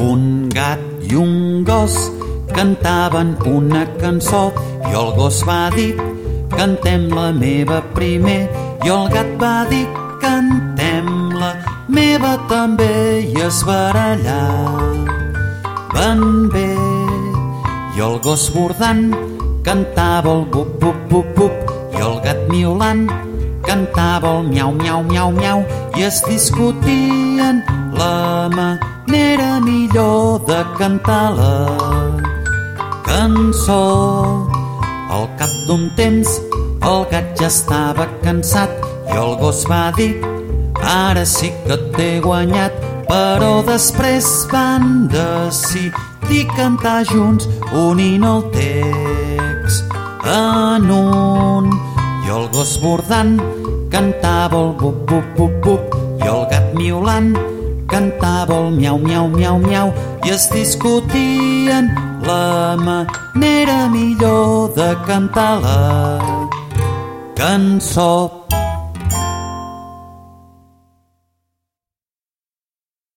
Un gat i un gos cantaven una cançó. I el gos va dir cantem la meva primer. I el gat va dir cantem la meva també. I es barallà van bé. I el gos bordant cantava el bup bup bup bup. I el gat miolant cantava el miau miau miau miau. I es discutien la manera millor de cantar la cançó. Al cap d'un temps el gat ja estava cansat i el gos va dir ara sí que t'he guanyat però després van decidir cantar junts unint el text en un i el gos bordant cantava el bup bup bup bup i el gat miolant cantava el miau miau miau miau i es discutien la manera millor de cantar la cançó.